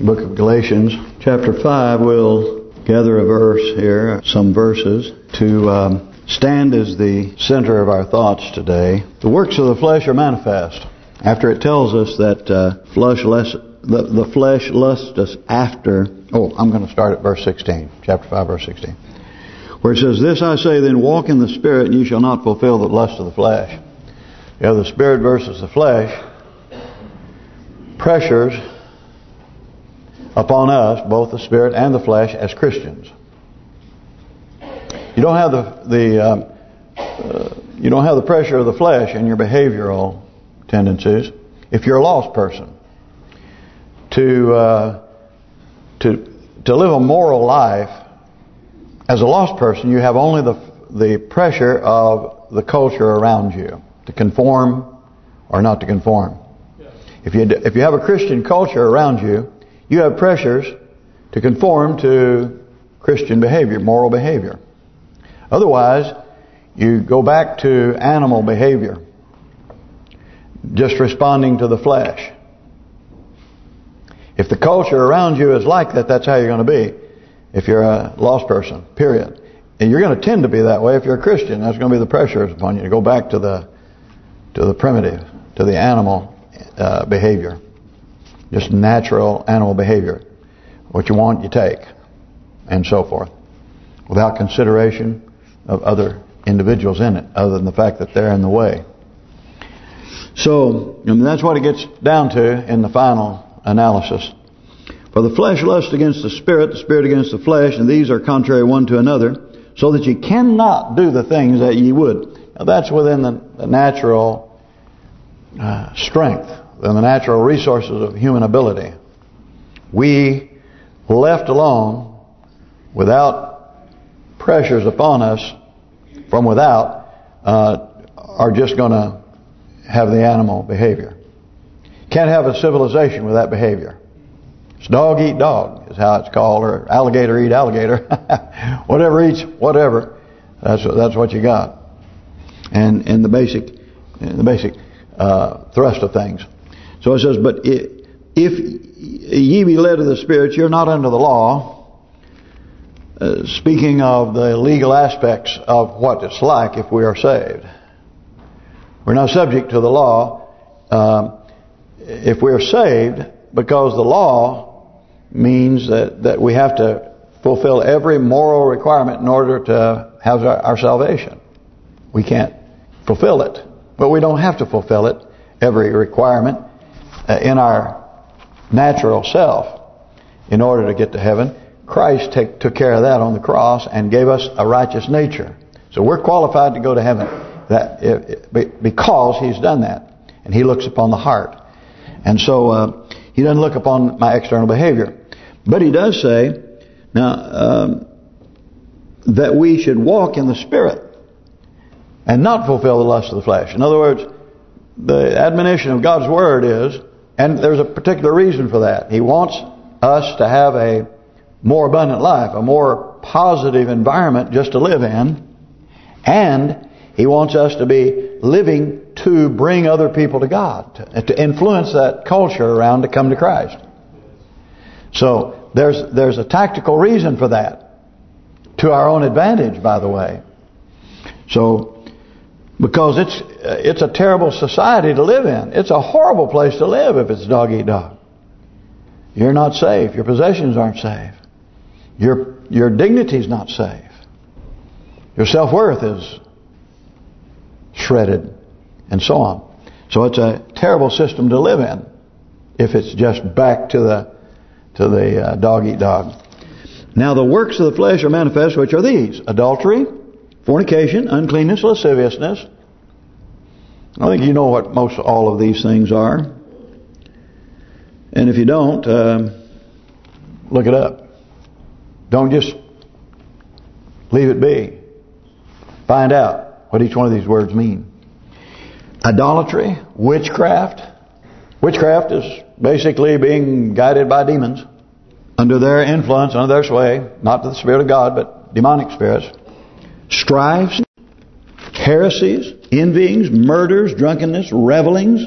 book of Galatians, chapter 5, we'll gather a verse here, some verses, to um, stand as the center of our thoughts today. The works of the flesh are manifest. After it tells us that uh, flesh less, the, the flesh lusteth after... Oh, I'm going to start at verse 16, chapter 5, verse 16. Where it says, This I say, then walk in the Spirit, and you shall not fulfill the lust of the flesh. You the Spirit versus the flesh. Pressures upon us, both the spirit and the flesh, as Christians. You don't have the the um, uh, you don't have the pressure of the flesh in your behavioral tendencies if you're a lost person. To uh, to to live a moral life as a lost person, you have only the the pressure of the culture around you to conform or not to conform. If you if you have a Christian culture around you, you have pressures to conform to Christian behavior, moral behavior. Otherwise, you go back to animal behavior, just responding to the flesh. If the culture around you is like that, that's how you're going to be if you're a lost person, period. And you're going to tend to be that way if you're a Christian. That's going to be the pressures upon you to go back to the to the primitive, to the animal uh, behavior. Just natural animal behavior. What you want, you take. And so forth. Without consideration of other individuals in it, other than the fact that they're in the way. So, mean, that's what it gets down to in the final analysis. For the flesh lusts against the spirit, the spirit against the flesh, and these are contrary one to another, so that ye cannot do the things that ye would. Now that's within the, the natural uh, strength than the natural resources of human ability. We, left alone, without pressures upon us from without, uh, are just going to have the animal behavior. Can't have a civilization with that behavior. It's dog eat dog is how it's called, or alligator eat alligator. whatever eats whatever, that's that's what you got. And in the basic, in the basic uh, thrust of things. So it says, but if ye be led of the Spirit, you're not under the law. Uh, speaking of the legal aspects of what it's like if we are saved. We're not subject to the law um, if we are saved because the law means that, that we have to fulfill every moral requirement in order to have our, our salvation. We can't fulfill it. But we don't have to fulfill it, every requirement. Uh, in our natural self in order to get to heaven. Christ take, took care of that on the cross and gave us a righteous nature. So we're qualified to go to heaven that because He's done that. And He looks upon the heart. And so uh, He doesn't look upon my external behavior. But He does say, now, um, that we should walk in the Spirit and not fulfill the lust of the flesh. In other words, the admonition of God's Word is and there's a particular reason for that. He wants us to have a more abundant life, a more positive environment just to live in. And He wants us to be living to bring other people to God, to, influence that culture around to come to Christ. So there's there's a tactical reason for that, to our own advantage, by the way. So because it's it's a terrible society to live in. It's a horrible place to live if it's dog eat dog. You're not safe. Your possessions aren't safe. Your your dignity's not safe. Your self-worth is shredded and so on. So it's a terrible system to live in if it's just back to the to the uh, dog eat dog. Now the works of the flesh are manifest, which are these: adultery, fornication, uncleanness, lasciviousness. I think you know what most all of these things are. And if you don't, uh, look it up. Don't just leave it be. Find out what each one of these words mean. Idolatry, witchcraft. Witchcraft is basically being guided by demons under their influence, under their sway, not to the Spirit of God, but demonic spirits strifes, heresies, envyings, murders, drunkenness, revelings,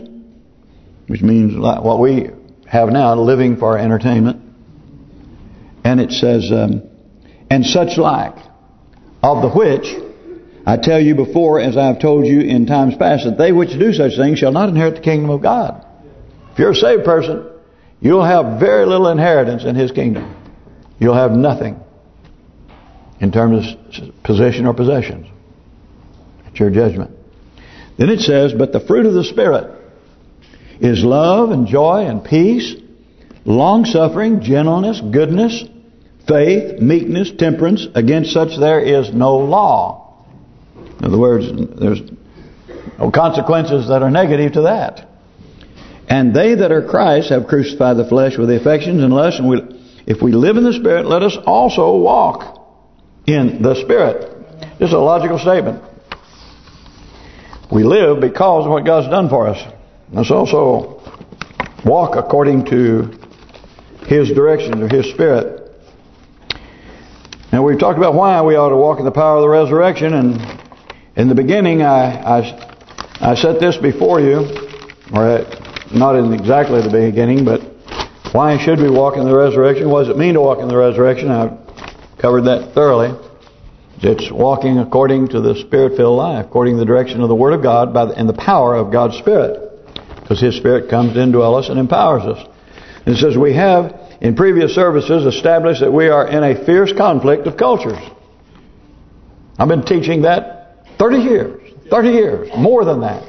which means what we have now, living for entertainment. And it says, um, and such like, of the which I tell you before, as I have told you in times past, that they which do such things shall not inherit the kingdom of God. If you're a saved person, you'll have very little inheritance in His kingdom. You'll have nothing in terms of position or possessions. It's your judgment. Then it says, but the fruit of the Spirit is love and joy and peace, long-suffering, gentleness, goodness, faith, meekness, temperance. Against such there is no law. In other words, there's no consequences that are negative to that. And they that are Christ have crucified the flesh with the affections and lusts. And we, if we live in the Spirit, let us also walk in the Spirit. This is a logical statement. We live because of what God's done for us. Let's also walk according to His direction or His Spirit. Now we've talked about why we ought to walk in the power of the resurrection, and in the beginning, I, I, I set this before you, or not in exactly the beginning, but why should we walk in the resurrection? What does it mean to walk in the resurrection? I've covered that thoroughly. It's walking according to the Spirit-filled life, according to the direction of the Word of God by the, and the power of God's Spirit. Because His Spirit comes to indwell us and empowers us. And it says we have, in previous services, established that we are in a fierce conflict of cultures. I've been teaching that 30 years. 30 years. More than that.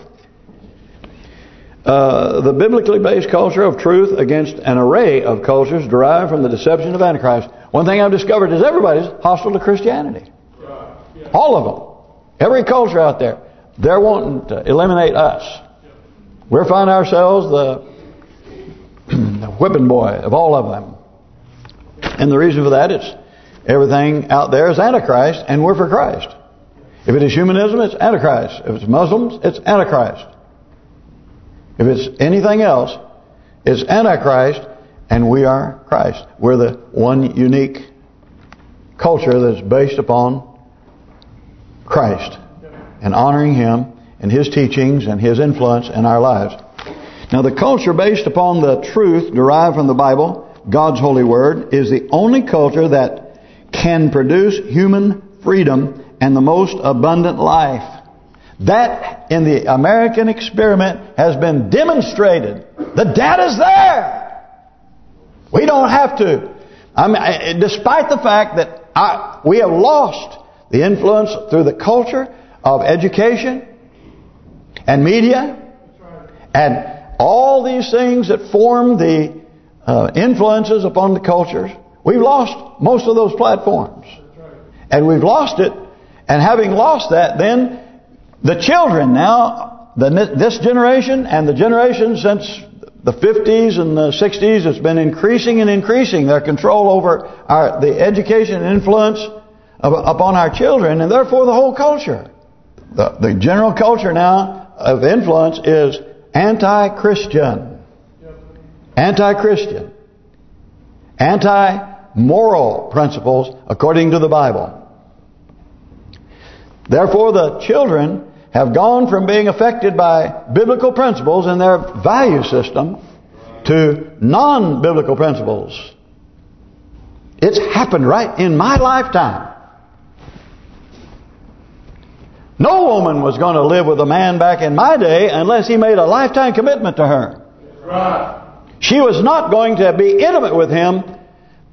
Uh, the biblically based culture of truth against an array of cultures derived from the deception of Antichrist. One thing I've discovered is everybody's hostile to Christianity. All of them. Every culture out there. They're wanting to eliminate us. We're finding ourselves the, the whipping boy of all of them. And the reason for that is everything out there is Antichrist and we're for Christ. If it is humanism, it's Antichrist. If it's Muslims, it's Antichrist. If it's anything else, it's Antichrist, and we are Christ. We're the one unique culture that's based upon Christ and honoring Him and His teachings and His influence in our lives. Now the culture based upon the truth derived from the Bible, God's holy word, is the only culture that can produce human freedom and the most abundant life. That, in the American experiment, has been demonstrated. The data's there. We don't have to. I mean, despite the fact that I, we have lost the influence through the culture of education and media and all these things that form the uh, influences upon the cultures, we've lost most of those platforms. And we've lost it and having lost that, then the children now, the, this generation and the generation since the 50s and the 60s, it's been increasing and increasing their control over our the education influence upon our children, and therefore the whole culture. The, the general culture now of influence is anti-Christian, anti-Christian, anti-moral principles according to the Bible. Therefore, the children have gone from being affected by biblical principles in their value system to non-biblical principles. It's happened right in my lifetime. No woman was going to live with a man back in my day unless he made a lifetime commitment to her. Right. She was not going to be intimate with him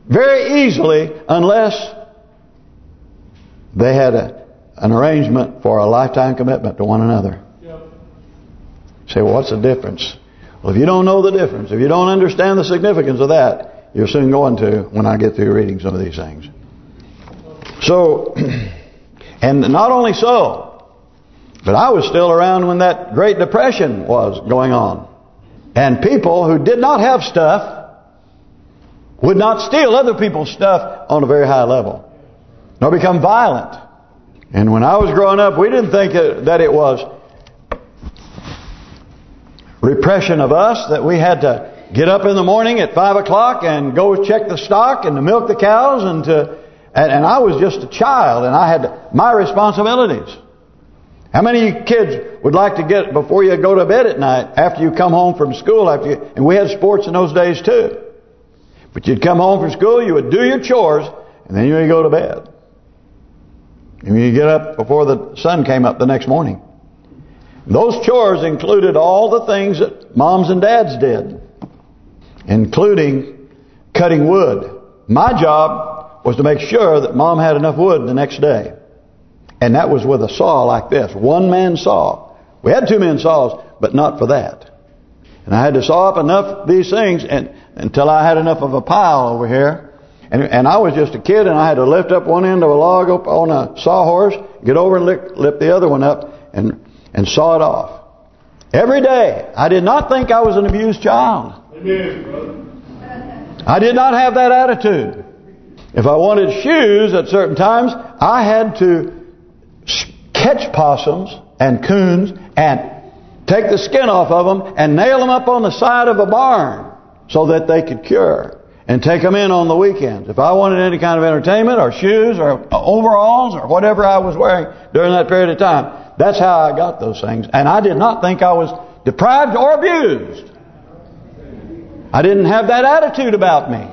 very easily unless they had a an arrangement for a lifetime commitment to one another. Yep. Say, well, what's the difference? Well, if you don't know the difference, if you don't understand the significance of that, you're soon going to when I get through reading some of these things. So, and not only so, but I was still around when that Great Depression was going on. And people who did not have stuff would not steal other people's stuff on a very high level, nor become violent. And when I was growing up, we didn't think that it was repression of us, that we had to get up in the morning at 5 o'clock and go check the stock and to milk the cows and to... And, and I was just a child and I had my responsibilities. How many kids would like to get before you go to bed at night, after you come home from school, after you, and we had sports in those days too. But you'd come home from school, you would do your chores, and then you would go to bed. And you get up before the sun came up the next morning. Those chores included all the things that moms and dads did, including cutting wood. My job was to make sure that mom had enough wood the next day. And that was with a saw like this, one-man saw. We had two men saws, but not for that. And I had to saw up enough of these things and until I had enough of a pile over here. And and I was just a kid and I had to lift up one end of a log up on a sawhorse, get over and lift, lift the other one up and and saw it off. Every day. I did not think I was an abused child. I did not have that attitude. If I wanted shoes at certain times, I had to catch possums and coons and take the skin off of them and nail them up on the side of a barn so that they could cure and take them in on the weekends. If I wanted any kind of entertainment or shoes or overalls or whatever I was wearing during that period of time, that's how I got those things. And I did not think I was deprived or abused. I didn't have that attitude about me.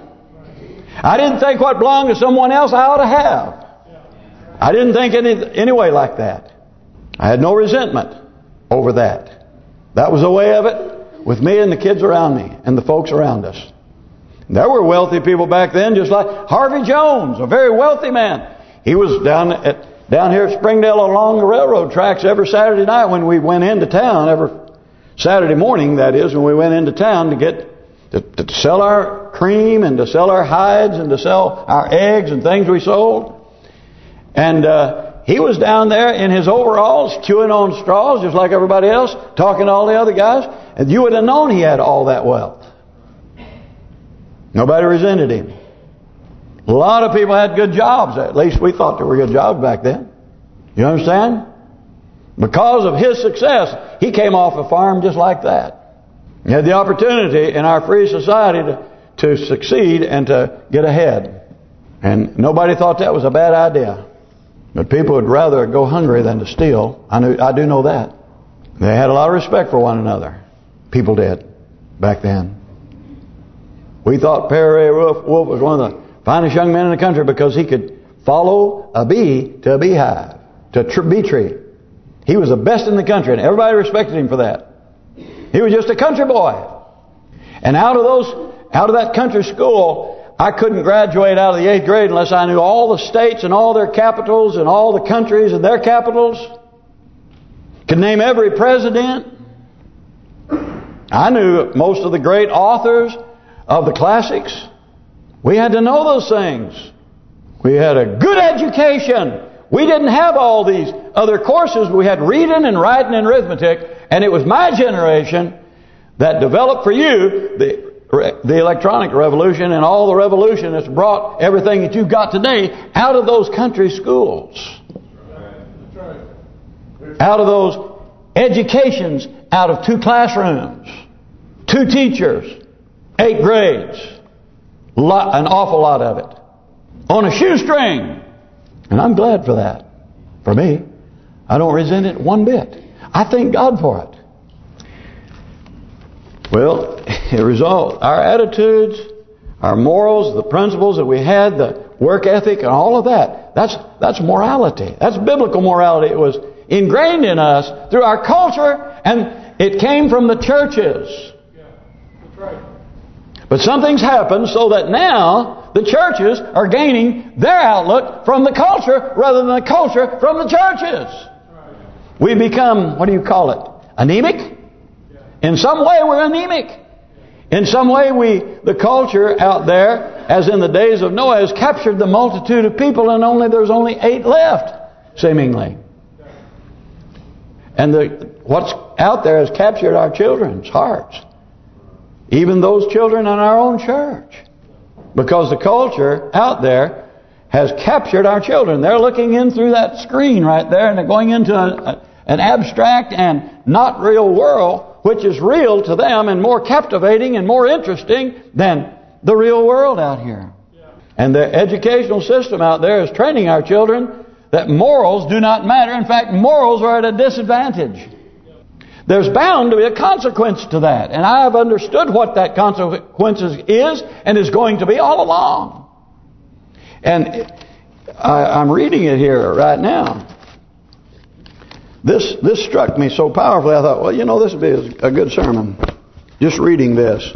I didn't think what belonged to someone else I ought to have. I didn't think any anyway like that. I had no resentment over that. That was the way of it with me and the kids around me and the folks around us. There were wealthy people back then, just like Harvey Jones, a very wealthy man. He was down at down here at Springdale along the railroad tracks every Saturday night when we went into town, every Saturday morning, that is, when we went into town to get to, to sell our cream and to sell our hides and to sell our eggs and things we sold. And uh, he was down there in his overalls, chewing on straws just like everybody else, talking to all the other guys. And you would have known he had all that wealth. Nobody resented him. A lot of people had good jobs. At least we thought they were good jobs back then. You understand? Because of his success, he came off a farm just like that. He had the opportunity in our free society to, to succeed and to get ahead. And nobody thought that was a bad idea. But people would rather go hungry than to steal. I knew, I do know that. They had a lot of respect for one another. People did back then. We thought Perry Wolf, Wolf was one of the finest young men in the country because he could follow a bee to a beehive, to a bee tree. He was the best in the country, and everybody respected him for that. He was just a country boy. And out of those, out of that country school, I couldn't graduate out of the eighth grade unless I knew all the states and all their capitals and all the countries and their capitals. Could name every president. I knew most of the great authors of the classics. We had to know those things. We had a good education. We didn't have all these other courses. We had reading and writing and arithmetic. And it was my generation that developed for you the the electronic revolution and all the revolution that's brought everything that you've got today out of those country schools. Out of those educations out of two classrooms, two teachers, eight grades, an awful lot of it, on a shoestring. And I'm glad for that. For me, I don't resent it one bit. I thank God for it. Well, the result, our attitudes, our morals, the principles that we had, the work ethic and all of that, that's that's morality. That's biblical morality. It was ingrained in us through our culture and it came from the churches. Yeah, that's right. But something's happened so that now the churches are gaining their outlook from the culture rather than the culture from the churches. Right. We become, what do you call it, anemic? In some way we're anemic. In some way we, the culture out there, as in the days of Noah, has captured the multitude of people and only there's only eight left, seemingly. And the what's out there has captured our children's hearts. Even those children in our own church. Because the culture out there has captured our children. They're looking in through that screen right there and they're going into a, a, an abstract and not real world which is real to them and more captivating and more interesting than the real world out here. And the educational system out there is training our children that morals do not matter. In fact, morals are at a disadvantage. There's bound to be a consequence to that. And I have understood what that consequence is and is going to be all along. And I, am reading it here right now. This this struck me so powerfully. I thought, well, you know, this would be a good sermon. Just reading this.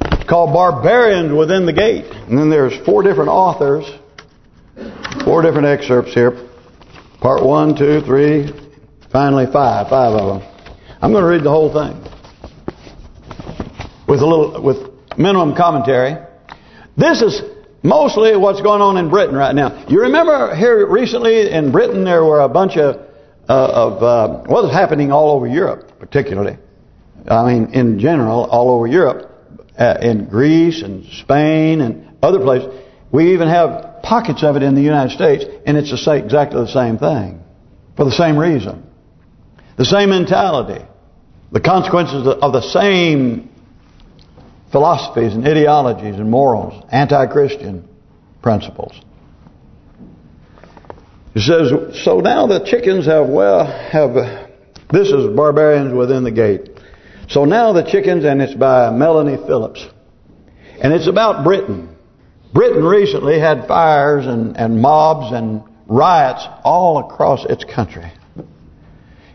It's called Barbarians Within the Gate. And then there's four different authors. Four different excerpts here. Part one, two, three, finally five. Five of them. I'm going to read the whole thing. With a little, with minimum commentary. This is Mostly what's going on in Britain right now. You remember here recently in Britain there were a bunch of uh, of uh, what is happening all over Europe, particularly. I mean, in general, all over Europe, uh, in Greece and Spain and other places. We even have pockets of it in the United States, and it's exactly the same thing, for the same reason, the same mentality, the consequences of the same philosophies and ideologies and morals, anti-Christian principles. He says, so now the chickens have, well, have, this is Barbarians Within the Gate. So now the chickens, and it's by Melanie Phillips. And it's about Britain. Britain recently had fires and, and mobs and riots all across its country.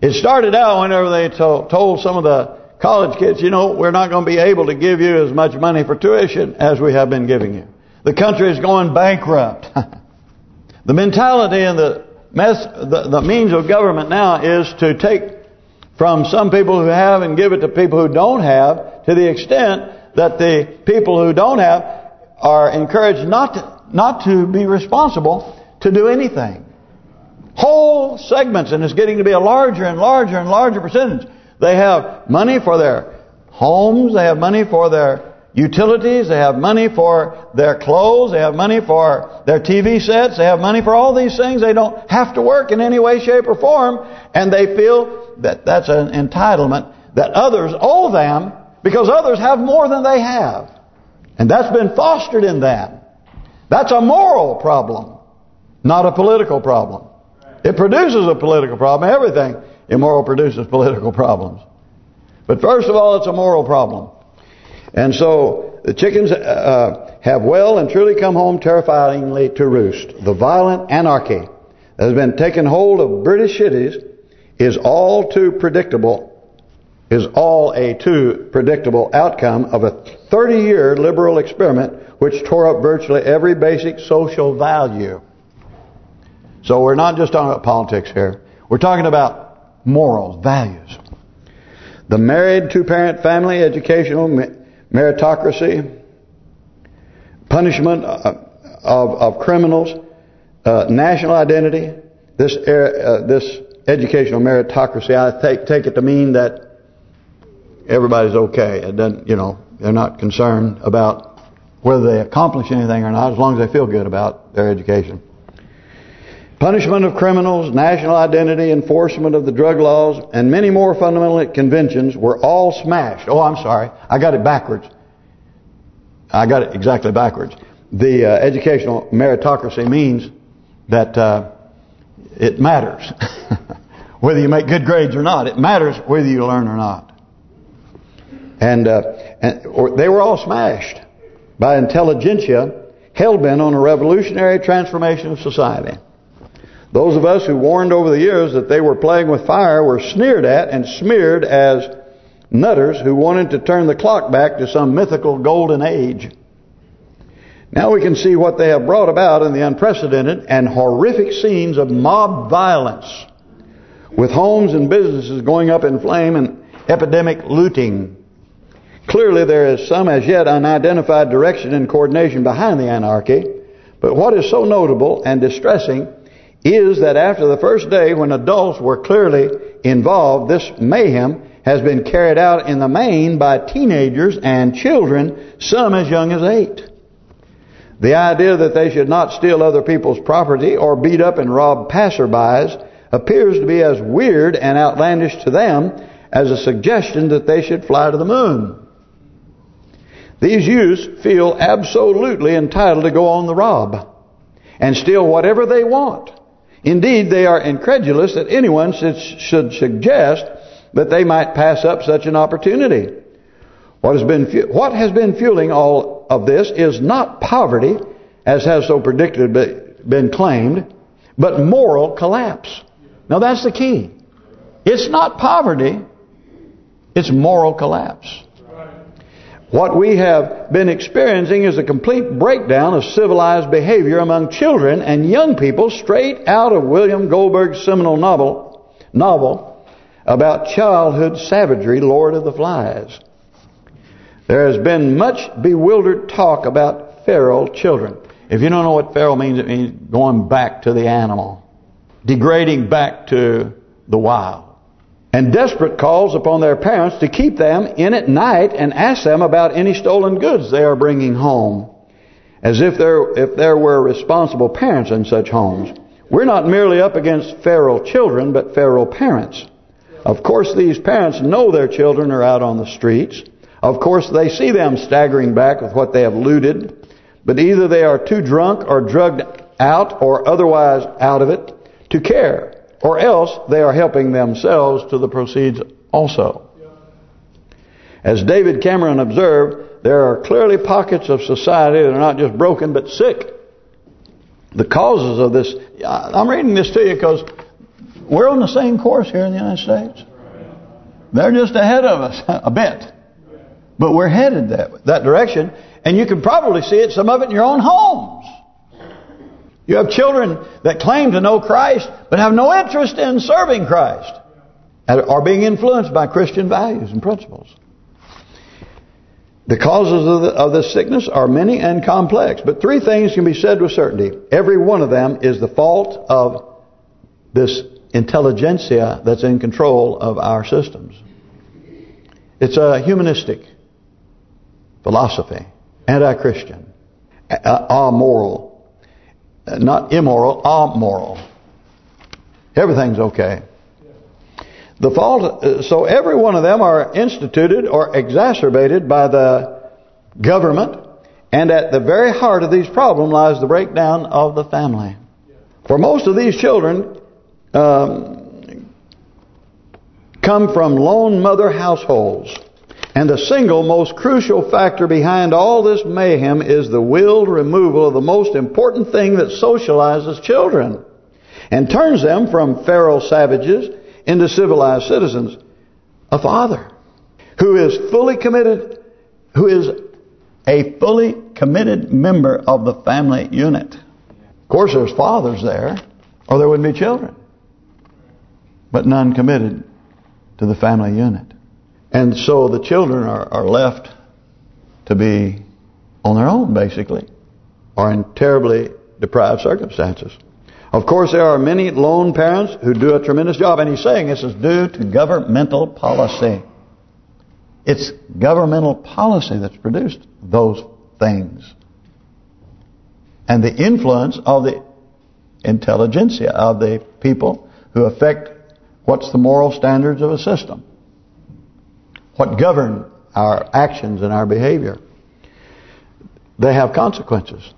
It started out whenever they told, told some of the college kids, you know, we're not going to be able to give you as much money for tuition as we have been giving you. The country is going bankrupt. the mentality and the, mess, the, the means of government now is to take from some people who have and give it to people who don't have to the extent that the people who don't have are encouraged not to, not to be responsible to do anything. Whole segments, and it's getting to be a larger and larger and larger percentage they have money for their homes. They have money for their utilities. They have money for their clothes. They have money for their TV sets. They have money for all these things. They don't have to work in any way, shape, or form. And they feel that that's an entitlement that others owe them because others have more than they have. And that's been fostered in them. That's a moral problem, not a political problem. It produces a political problem, everything. Immoral produces political problems. But first of all, it's a moral problem. And so the chickens uh, have well and truly come home terrifyingly to roost. The violent anarchy that has been taken hold of British cities is all too predictable, is all a too predictable outcome of a 30-year liberal experiment which tore up virtually every basic social value. So we're not just talking about politics here. We're talking about morals, values. The married two-parent family, educational meritocracy, punishment uh, of, of criminals, uh, national identity, this uh, this educational meritocracy, I take take it to mean that everybody's okay. It doesn't, you know, they're not concerned about whether they accomplish anything or not, as long as they feel good about their education. Punishment of criminals, national identity, enforcement of the drug laws, and many more fundamental conventions were all smashed. Oh, I'm sorry. I got it backwards. I got it exactly backwards. The uh, educational meritocracy means that uh, it matters. whether you make good grades or not. It matters whether you learn or not. And, uh, and or they were all smashed by intelligentsia hell-bent on a revolutionary transformation of society. Those of us who warned over the years that they were playing with fire were sneered at and smeared as nutters who wanted to turn the clock back to some mythical golden age. Now we can see what they have brought about in the unprecedented and horrific scenes of mob violence, with homes and businesses going up in flame and epidemic looting. Clearly there is some as yet unidentified direction and coordination behind the anarchy, but what is so notable and distressing is that after the first day when adults were clearly involved, this mayhem has been carried out in the main by teenagers and children, some as young as eight. The idea that they should not steal other people's property or beat up and rob passerbys appears to be as weird and outlandish to them as a suggestion that they should fly to the moon. These youths feel absolutely entitled to go on the rob. and steal whatever they want. Indeed, they are incredulous that anyone should, suggest that they might pass up such an opportunity. What has been what has been fueling all of this is not poverty, as has so predicted been claimed, but moral collapse. Now that's the key. It's not poverty, it's moral collapse. What we have been experiencing is a complete breakdown of civilized behavior among children and young people straight out of William Goldberg's seminal novel, novel about childhood savagery, Lord of the Flies. There has been much bewildered talk about feral children. If you don't know what feral means, it means going back to the animal. Degrading back to the wild and desperate calls upon their parents to keep them in at night and ask them about any stolen goods they are bringing home. As if there if there were responsible parents in such homes. We're not merely up against feral children, but feral parents. Of course, these parents know their children are out on the streets. Of course, they see them staggering back with what they have looted. But either they are too drunk or drugged out or otherwise out of it to care or else they are helping themselves to the proceeds also. As David Cameron observed, there are clearly pockets of society that are not just broken but sick. The causes of this, I'm reading this to you because we're on the same course here in the United States. They're just ahead of us a bit. But we're headed that that direction. And you can probably see it, some of it in your own homes. You have children that claim to know Christ, but have no interest in serving Christ. And are being influenced by Christian values and principles. The causes of, the, of this sickness are many and complex, but three things can be said with certainty. Every one of them is the fault of this intelligentsia that's in control of our systems. It's a humanistic philosophy, anti-Christian, amoral, not immoral, amoral. Everything's okay. The fault, uh, so every one of them are instituted or exacerbated by the government, and at the very heart of these problems lies the breakdown of the family. For most of these children um, come from lone mother households. And the single most crucial factor behind all this mayhem is the willed removal of the most important thing that socializes children and turns them from feral savages into civilized citizens. A father who is fully committed, who is a fully committed member of the family unit. Of course, there's fathers there, or there wouldn't be children. But none committed to the family unit. And so the children are, are left to be on their own, basically, or in terribly deprived circumstances. Of course, there are many lone parents who do a tremendous job, and he's saying this is due to governmental policy. It's governmental policy that's produced those things. And the influence of the intelligentsia, of the people who affect what's the moral standards of a system what govern our actions and our behavior. They have consequences.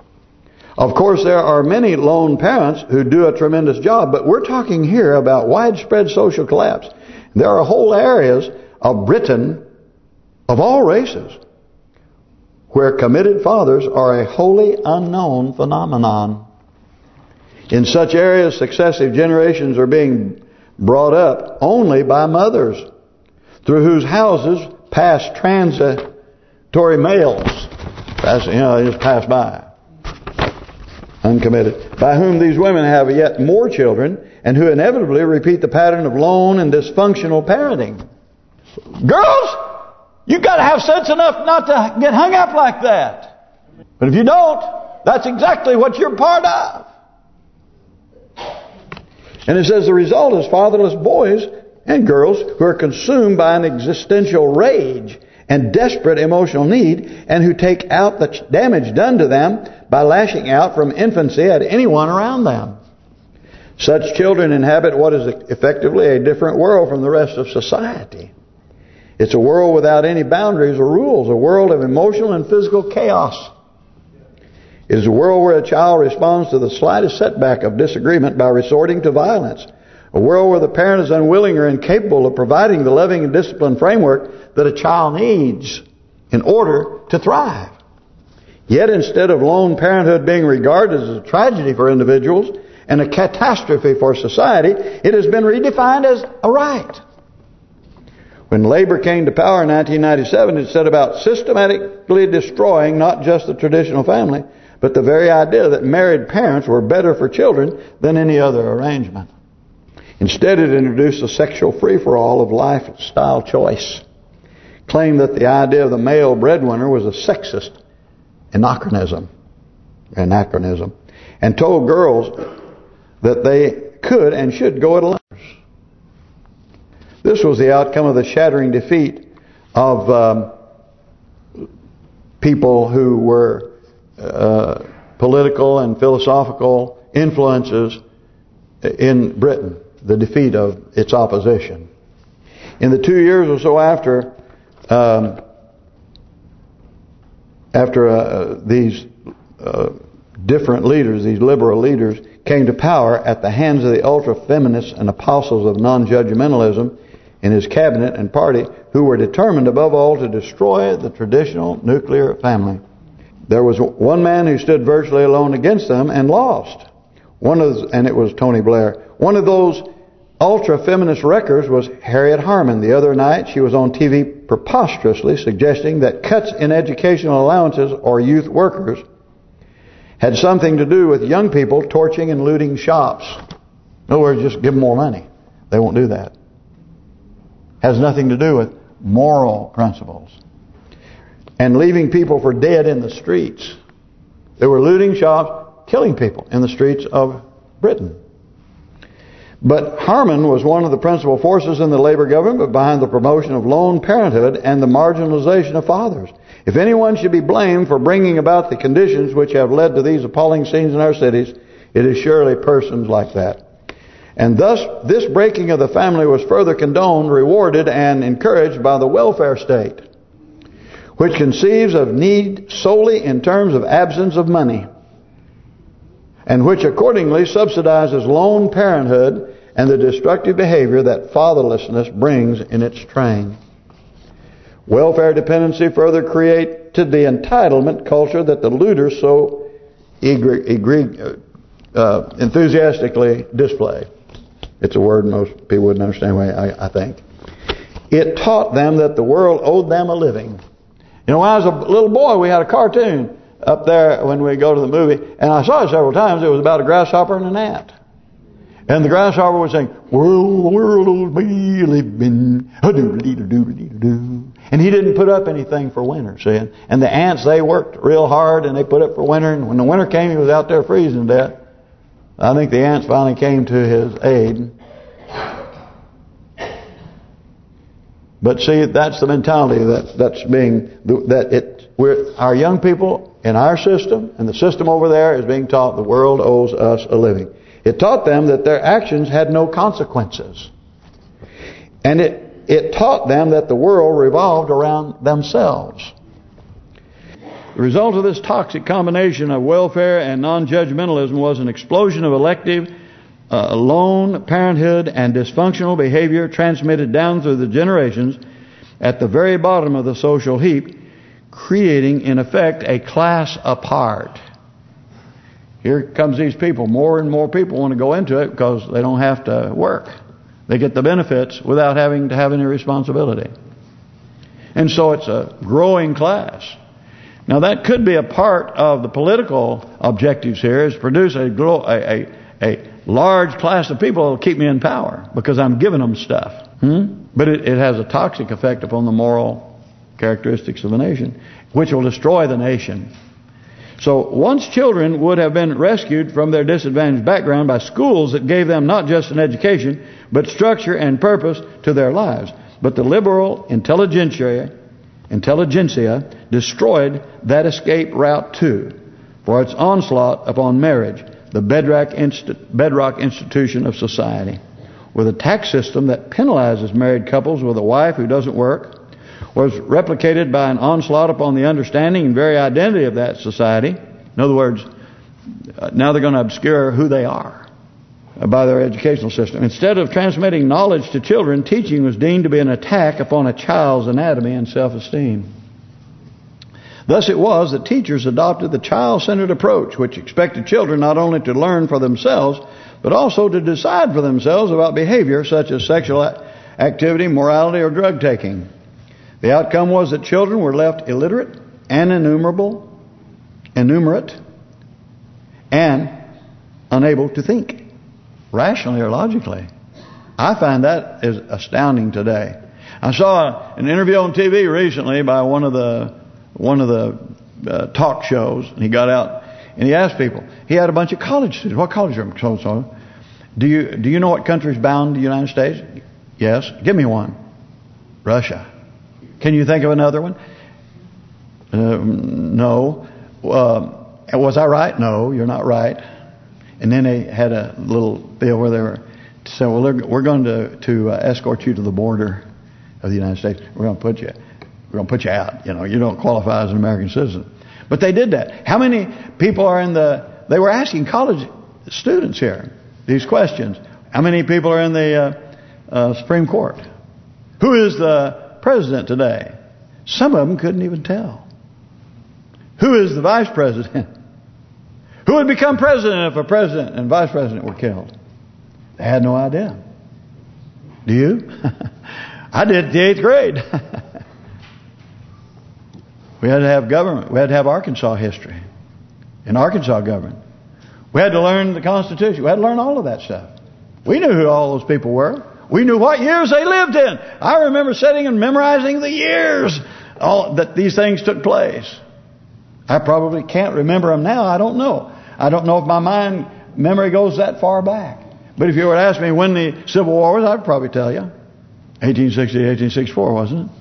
Of course, there are many lone parents who do a tremendous job, but we're talking here about widespread social collapse. There are whole areas of Britain, of all races, where committed fathers are a wholly unknown phenomenon. In such areas, successive generations are being brought up only by mothers through whose houses pass transitory males. Pass, you know, they just pass by. Uncommitted. By whom these women have yet more children and who inevitably repeat the pattern of lone and dysfunctional parenting. Girls, you've got to have sense enough not to get hung up like that. But if you don't, that's exactly what you're part of. And it says the result is fatherless boys and girls who are consumed by an existential rage and desperate emotional need and who take out the damage done to them by lashing out from infancy at anyone around them. Such children inhabit what is effectively a different world from the rest of society. It's a world without any boundaries or rules, a world of emotional and physical chaos. It is a world where a child responds to the slightest setback of disagreement by resorting to violence. A world where the parent is unwilling or incapable of providing the loving and disciplined framework that a child needs in order to thrive. Yet instead of lone parenthood being regarded as a tragedy for individuals and a catastrophe for society, it has been redefined as a right. When Labor came to power in 1997, it set about systematically destroying not just the traditional family, but the very idea that married parents were better for children than any other arrangement. Instead, it introduced a sexual free-for-all of lifestyle choice. Claimed that the idea of the male breadwinner was a sexist anachronism, anachronism, and told girls that they could and should go it alone. This was the outcome of the shattering defeat of um, people who were uh, political and philosophical influences in Britain, the defeat of its opposition. In the two years or so after um, after uh, these uh, different leaders, these liberal leaders, came to power at the hands of the ultra-feminists and apostles of non-judgmentalism in his cabinet and party who were determined above all to destroy the traditional nuclear family. There was one man who stood virtually alone against them and lost. One of the, and it was Tony Blair. One of those ultra-feminist wreckers was Harriet Harman. The other night she was on TV preposterously suggesting that cuts in educational allowances or youth workers had something to do with young people torching and looting shops. In other words, just give them more money. They won't do that. Has nothing to do with moral principles. And leaving people for dead in the streets. They were looting shops, killing people in the streets of Britain. But Harman was one of the principal forces in the Labor government behind the promotion of lone parenthood and the marginalization of fathers. If anyone should be blamed for bringing about the conditions which have led to these appalling scenes in our cities, it is surely persons like that. And thus, this breaking of the family was further condoned, rewarded, and encouraged by the welfare state, which conceives of need solely in terms of absence of money, and which accordingly subsidizes lone parenthood and the destructive behavior that fatherlessness brings in its train. Welfare dependency further created the entitlement culture that the looters so uh, enthusiastically display. It's a word most people wouldn't understand, I, I think. It taught them that the world owed them a living. You know, when I was a little boy, we had a cartoon up there when we go to the movie, and I saw it several times. It was about a grasshopper and an ant. And the grasshopper was saying, world, world doodly doodly doo And he didn't put up anything for winter, see? And the ants, they worked real hard and they put up for winter. And when the winter came, he was out there freezing to death. I think the ants finally came to his aid. But see, that's the mentality that that's being that it. We're our young people in our system and the system over there is being taught the world owes us a living. It taught them that their actions had no consequences, and it it taught them that the world revolved around themselves. The result of this toxic combination of welfare and non-judgmentalism was an explosion of elective, uh, lone parenthood and dysfunctional behavior transmitted down through the generations at the very bottom of the social heap, creating, in effect, a class apart. Here comes these people. More and more people want to go into it because they don't have to work. They get the benefits without having to have any responsibility. And so it's a growing class. Now that could be a part of the political objectives here is produce a, a, a, large class of people that will keep me in power because I'm giving them stuff. Hmm? But it, it has a toxic effect upon the moral characteristics of the nation, which will destroy the nation. So once children would have been rescued from their disadvantaged background by schools that gave them not just an education, but structure and purpose to their lives. But the liberal intelligentsia intelligentsia destroyed that escape route too for its onslaught upon marriage, the bedrock, bedrock institution of society. With a tax system that penalizes married couples with a wife who doesn't work, was replicated by an onslaught upon the understanding and very identity of that society, In other words, uh, now they're going to obscure who they are by their educational system. Instead of transmitting knowledge to children, teaching was deemed to be an attack upon a child's anatomy and self-esteem. Thus it was that teachers adopted the child-centered approach, which expected children not only to learn for themselves, but also to decide for themselves about behavior such as sexual activity, morality, or drug taking. The outcome was that children were left illiterate and innumerable, innumerate, and unable to think rationally or logically. I find that is astounding today. I saw an interview on TV recently by one of the one of the uh, talk shows, and he got out and he asked people. He had a bunch of college students. What college are you so? Do you do you know what country's bound to the United States? Yes. Give me one. Russia. Can you think of another one? Uh, no. Uh, was I right? No, you're not right. And then they had a little deal where they were said, "Well, we're going to to uh, escort you to the border of the United States. We're going to put you, we're going to put you out. You know, you don't qualify as an American citizen." But they did that. How many people are in the? They were asking college students here these questions. How many people are in the uh, uh, Supreme Court? Who is the president today? Some of them couldn't even tell. Who is the vice president? Who would become president if a president and vice president were killed? They had no idea. Do you? I did the eighth grade. we had to have government. We had to have Arkansas history. In Arkansas government. We had to learn the Constitution. We had to learn all of that stuff. We knew who all those people were. We knew what years they lived in. I remember sitting and memorizing the years all that these things took place. I probably can't remember them now. I don't know. I don't know if my mind memory goes that far back. But if you were to ask me when the Civil War was, I'd probably tell you. 1860, 1864, wasn't it?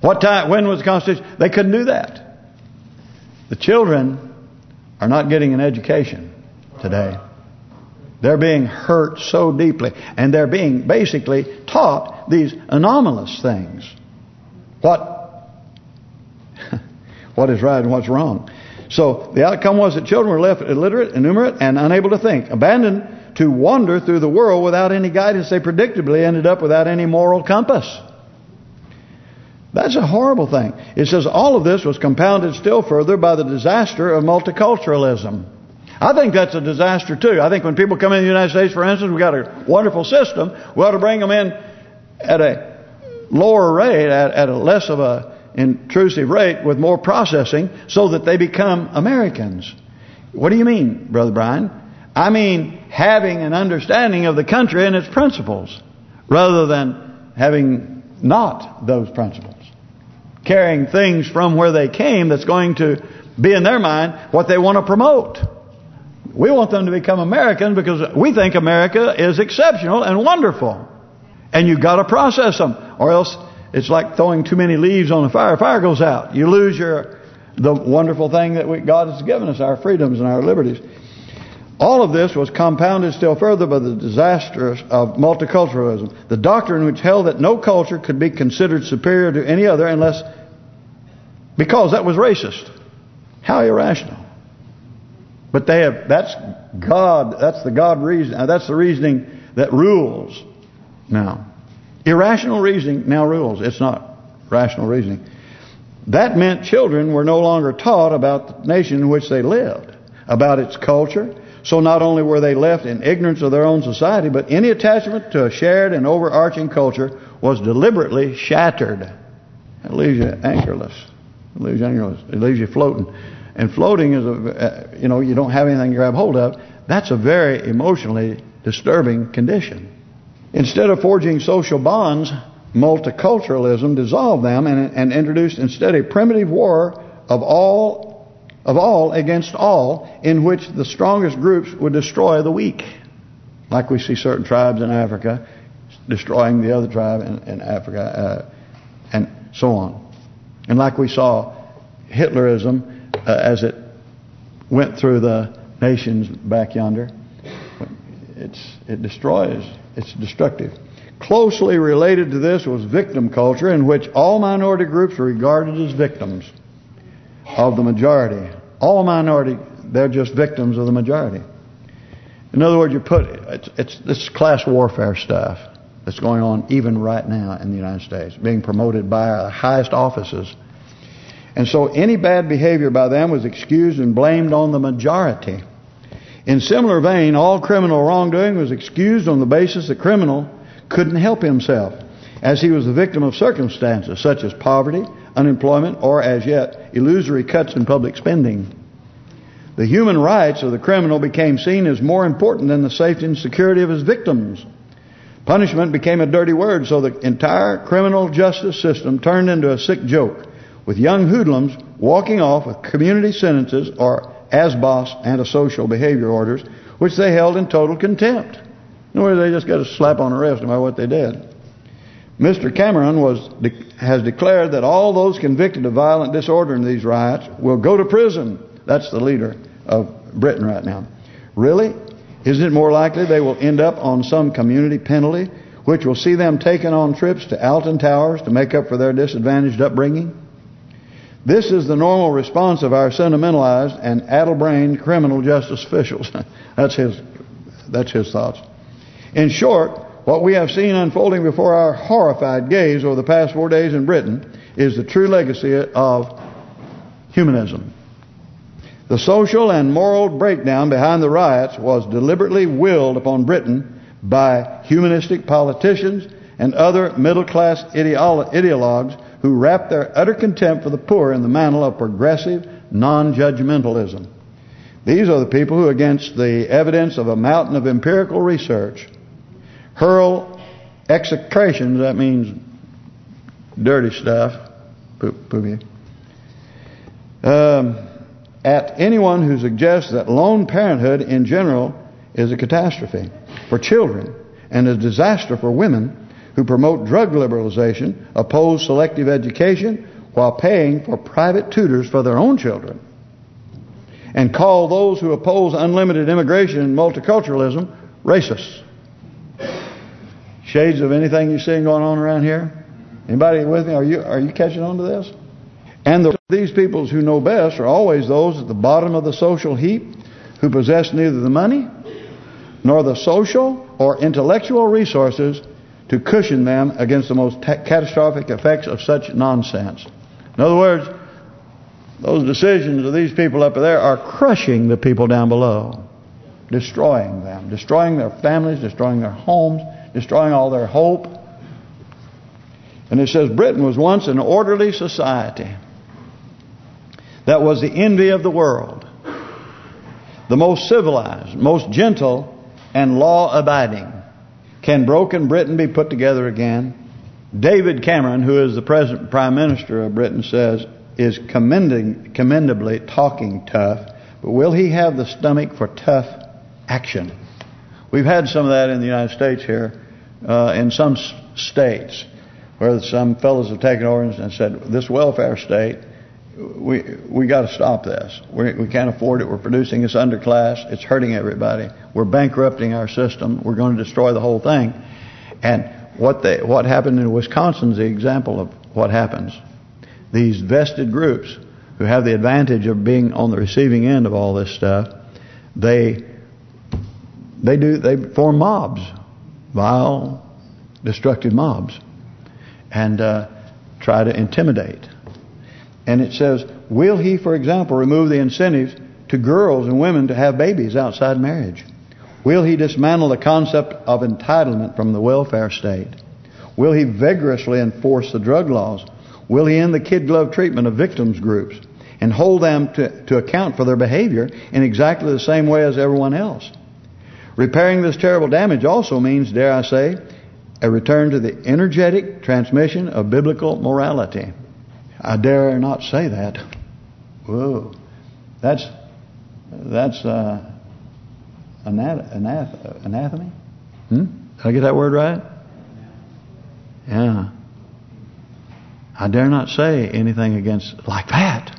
What time? When was the Constitution? They couldn't do that. The children are not getting an education today. They're being hurt so deeply. And they're being basically taught these anomalous things. What what is right and what's wrong. So the outcome was that children were left illiterate, innumerate, and unable to think. Abandoned to wander through the world without any guidance, they predictably ended up without any moral compass. That's a horrible thing. It says all of this was compounded still further by the disaster of multiculturalism. I think that's a disaster too. I think when people come in the United States, for instance, we've got a wonderful system. We ought to bring them in at a lower rate, at, at a less of a intrusive rate with more processing so that they become Americans. What do you mean, Brother Brian? I mean having an understanding of the country and its principles rather than having not those principles carrying things from where they came that's going to be in their mind what they want to promote. We want them to become American because we think America is exceptional and wonderful. And you've got to process them or else it's like throwing too many leaves on a fire. Fire goes out. You lose your the wonderful thing that we, God has given us, our freedoms and our liberties. All of this was compounded still further by the disaster of multiculturalism, the doctrine which held that no culture could be considered superior to any other unless because that was racist. How irrational. But they have that's God, that's the God reason, uh, that's the reasoning that rules now. Irrational reasoning now rules. It's not rational reasoning. That meant children were no longer taught about the nation in which they lived, about its culture, so not only were they left in ignorance of their own society, but any attachment to a shared and overarching culture was deliberately shattered. It leaves you anchorless. It leaves you anchorless. It leaves you floating. And floating is, a, uh, you know, you don't have anything to grab hold of. That's a very emotionally disturbing condition. Instead of forging social bonds, multiculturalism dissolved them and, and introduced instead a primitive war of all of all against all, in which the strongest groups would destroy the weak. Like we see certain tribes in Africa destroying the other tribe in, in Africa, uh, and so on. And like we saw Hitlerism Uh, as it went through the nations back yonder, it's it destroys, it's destructive. Closely related to this was victim culture, in which all minority groups were regarded as victims of the majority. All minority, they're just victims of the majority. In other words, you put it's, it's this class warfare stuff that's going on even right now in the United States, being promoted by our highest offices. And so any bad behavior by them was excused and blamed on the majority. In similar vein, all criminal wrongdoing was excused on the basis the criminal couldn't help himself, as he was the victim of circumstances such as poverty, unemployment, or as yet, illusory cuts in public spending. The human rights of the criminal became seen as more important than the safety and security of his victims. Punishment became a dirty word, so the entire criminal justice system turned into a sick joke, with young hoodlums walking off with community sentences or ASBOS antisocial behavior orders, which they held in total contempt. In other words, they just got a slap on the wrist matter what they did. Mr. Cameron was has declared that all those convicted of violent disorder in these riots will go to prison. That's the leader of Britain right now. Really? Isn't it more likely they will end up on some community penalty, which will see them taken on trips to Alton Towers to make up for their disadvantaged upbringing? This is the normal response of our sentimentalized and addle-brained criminal justice officials. that's his that's his thoughts. In short, what we have seen unfolding before our horrified gaze over the past four days in Britain is the true legacy of humanism. The social and moral breakdown behind the riots was deliberately willed upon Britain by humanistic politicians and other middle-class ideologues who wrap their utter contempt for the poor in the mantle of progressive non-judgmentalism. These are the people who, against the evidence of a mountain of empirical research, hurl execrations, that means dirty stuff, um, at anyone who suggests that lone parenthood in general is a catastrophe for children and a disaster for women who promote drug liberalization, oppose selective education while paying for private tutors for their own children, and call those who oppose unlimited immigration and multiculturalism racists. Shades of anything you're seeing going on around here? Anybody with me? Are you are you catching on to this? And the, these peoples who know best are always those at the bottom of the social heap who possess neither the money nor the social or intellectual resources to cushion them against the most catastrophic effects of such nonsense. In other words, those decisions of these people up there are crushing the people down below. Destroying them. Destroying their families, destroying their homes, destroying all their hope. And it says Britain was once an orderly society that was the envy of the world. The most civilized, most gentle, and law-abiding. Can broken Britain be put together again? David Cameron, who is the present Prime Minister of Britain, says is commending, commendably talking tough, but will he have the stomach for tough action? We've had some of that in the United States here, uh, in some states, where some fellows have taken over and said, this welfare state, we we got to stop this. We we can't afford it. We're producing this underclass. It's hurting everybody. We're bankrupting our system. We're going to destroy the whole thing. And what they what happened in Wisconsin is the example of what happens. These vested groups who have the advantage of being on the receiving end of all this stuff, they they do they form mobs, vile, destructive mobs, and uh, try to intimidate and it says, will he, for example, remove the incentives to girls and women to have babies outside marriage? Will he dismantle the concept of entitlement from the welfare state? Will he vigorously enforce the drug laws? Will he end the kid glove treatment of victims groups and hold them to, to account for their behavior in exactly the same way as everyone else? Repairing this terrible damage also means, dare I say, a return to the energetic transmission of biblical morality. I dare not say that. Whoa, that's that's uh, anath anath anathema. Hmm? Did I get that word right? Yeah. I dare not say anything against like that.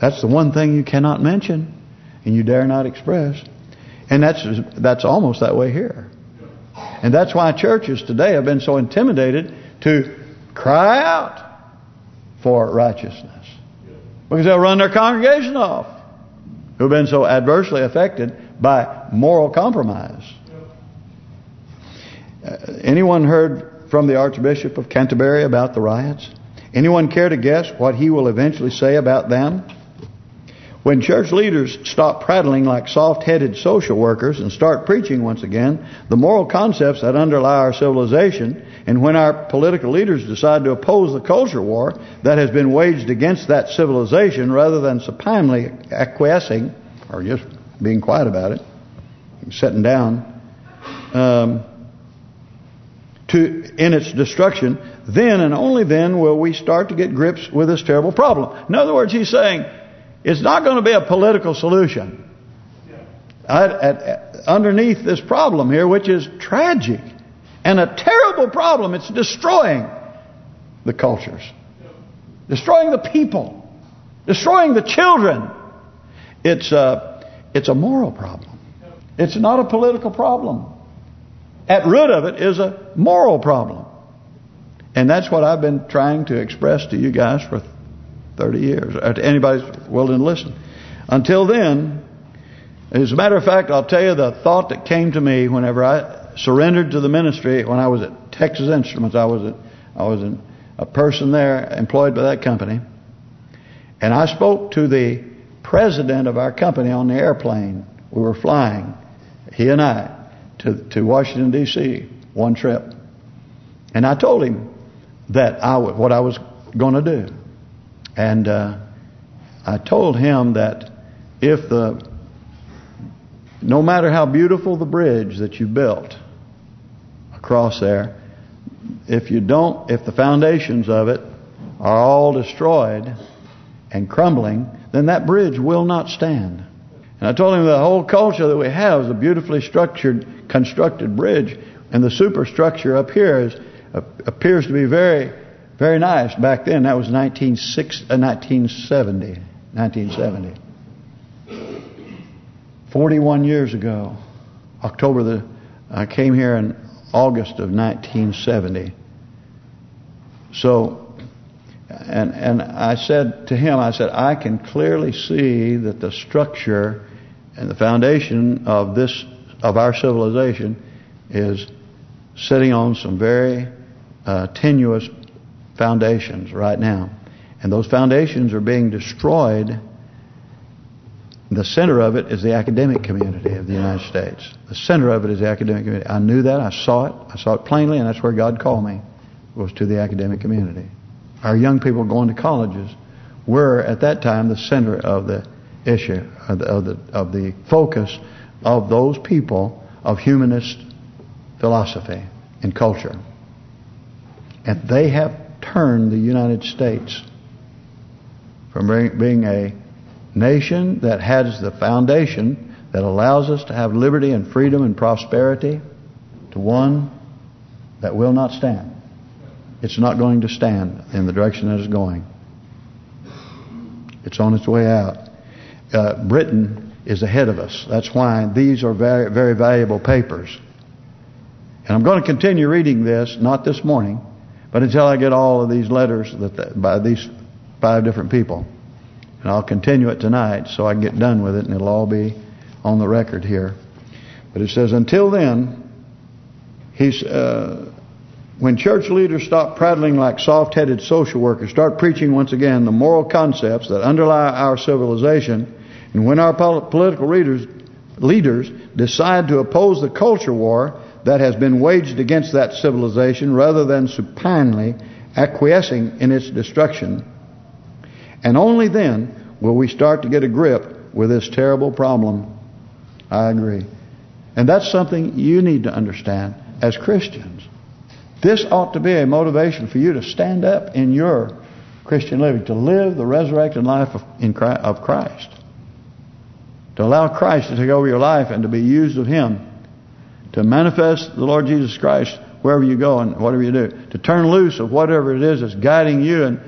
That's the one thing you cannot mention, and you dare not express. And that's that's almost that way here. And that's why churches today have been so intimidated to cry out for righteousness. Because they'll run their congregation off. Who've been so adversely affected by moral compromise. Uh, anyone heard from the Archbishop of Canterbury about the riots? Anyone care to guess what he will eventually say about them? When church leaders stop prattling like soft-headed social workers and start preaching once again the moral concepts that underlie our civilization, and when our political leaders decide to oppose the culture war that has been waged against that civilization rather than supinely acquiescing, or just being quiet about it, sitting down, um, to in its destruction, then and only then will we start to get grips with this terrible problem. In other words, he's saying it's not going to be a political solution. At, underneath this problem here, which is tragic and a terrible problem, it's destroying the cultures, destroying the people, destroying the children. It's a, it's a moral problem. It's not a political problem. At root of it is a moral problem. And that's what I've been trying to express to you guys for 30 years, or to anybody willing to listen. Until then, as a matter of fact, I'll tell you the thought that came to me whenever I surrendered to the ministry when I was at Texas Instruments. I was a, I was an, a person there employed by that company. And I spoke to the president of our company on the airplane. We were flying, he and I, to, to Washington, D.C., one trip. And I told him that I what I was going to do. And uh, I told him that if the, no matter how beautiful the bridge that you built across there, if you don't, if the foundations of it are all destroyed and crumbling, then that bridge will not stand. And I told him the whole culture that we have is a beautifully structured, constructed bridge, and the superstructure up here is uh, appears to be very very nice. Back then, that was 1960, 1970. 1970. 41 years ago. October the... I came here in August of 1970. So, and and I said to him, I said, I can clearly see that the structure and the foundation of this of our civilization is sitting on some very uh, tenuous foundations right now. And those foundations are being destroyed. The center of it is the academic community of the United States. The center of it is the academic community. I knew that. I saw it. I saw it plainly, and that's where God called me, was to the academic community. Our young people going to colleges were, at that time, the center of the issue, of the, of the, of the focus of those people of humanist philosophy and culture. And they have turned the United States from being a nation that has the foundation that allows us to have liberty and freedom and prosperity to one that will not stand. It's not going to stand in the direction that it's going. It's on its way out. Uh, Britain is ahead of us. That's why these are very, very valuable papers. And I'm going to continue reading this, not this morning, but until I get all of these letters that by these five different people, and I'll continue it tonight so I can get done with it and it'll all be on the record here. But it says, until then, he's uh, when church leaders stop prattling like soft-headed social workers, start preaching once again the moral concepts that underlie our civilization, and when our political leaders leaders decide to oppose the culture war that has been waged against that civilization rather than supinely acquiescing in its destruction. And only then will we start to get a grip with this terrible problem. I agree. And that's something you need to understand as Christians. This ought to be a motivation for you to stand up in your Christian living, to live the resurrected life of, of Christ. To allow Christ to take over your life and to be used of Him to manifest the Lord Jesus Christ wherever you go and whatever you do. To turn loose of whatever it is that's guiding you and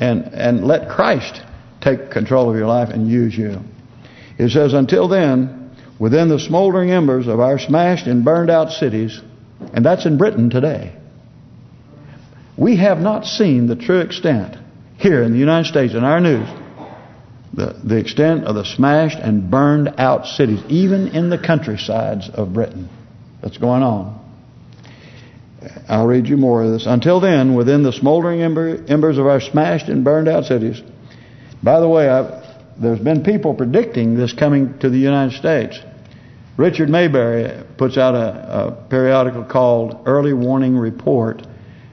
and and let Christ take control of your life and use you. It says, until then, within the smoldering embers of our smashed and burned out cities, and that's in Britain today, we have not seen the true extent here in the United States in our news the, the extent of the smashed and burned out cities, even in the countrysides of Britain. That's going on. I'll read you more of this. Until then, within the smoldering ember, embers of our smashed and burned out cities. By the way, I've, there's been people predicting this coming to the United States. Richard Maybury puts out a, a periodical called Early Warning Report,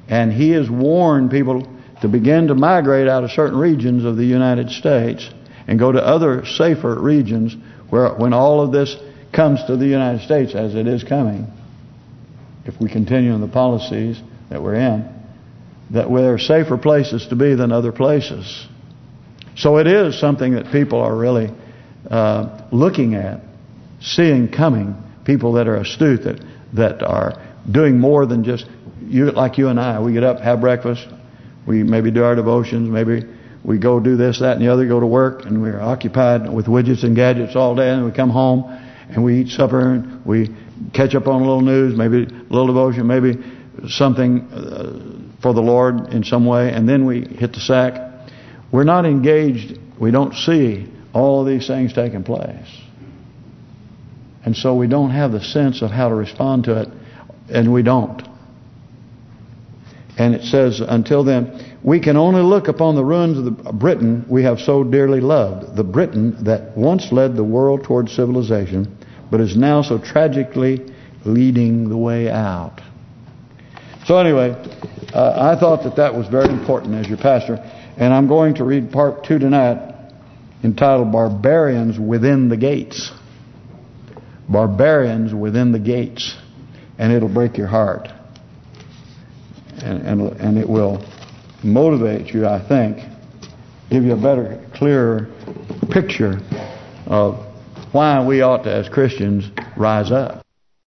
and he has warned people to begin to migrate out of certain regions of the United States and go to other safer regions where when all of this comes to the United States as it is coming, if we continue in the policies that we're in, that there are safer places to be than other places. So it is something that people are really uh, looking at, seeing coming. People that are astute, that that are doing more than just you, like you and I. We get up, have breakfast, we maybe do our devotions, maybe we go do this, that, and the other, go to work, and we're occupied with widgets and gadgets all day, and we come home, and we eat supper, and we catch up on a little news, maybe a little devotion, maybe something uh, for the Lord in some way, and then we hit the sack. We're not engaged. We don't see all of these things taking place. And so we don't have the sense of how to respond to it, and we don't. And it says, until then, we can only look upon the ruins of the Britain we have so dearly loved. The Britain that once led the world toward civilization, but is now so tragically leading the way out. So anyway, uh, I thought that that was very important as your pastor. And I'm going to read part two tonight entitled Barbarians Within the Gates. Barbarians Within the Gates. And it'll break your heart and, and, and it will motivate you, I think, give you a better, clearer picture of why we ought to, as Christians, rise up.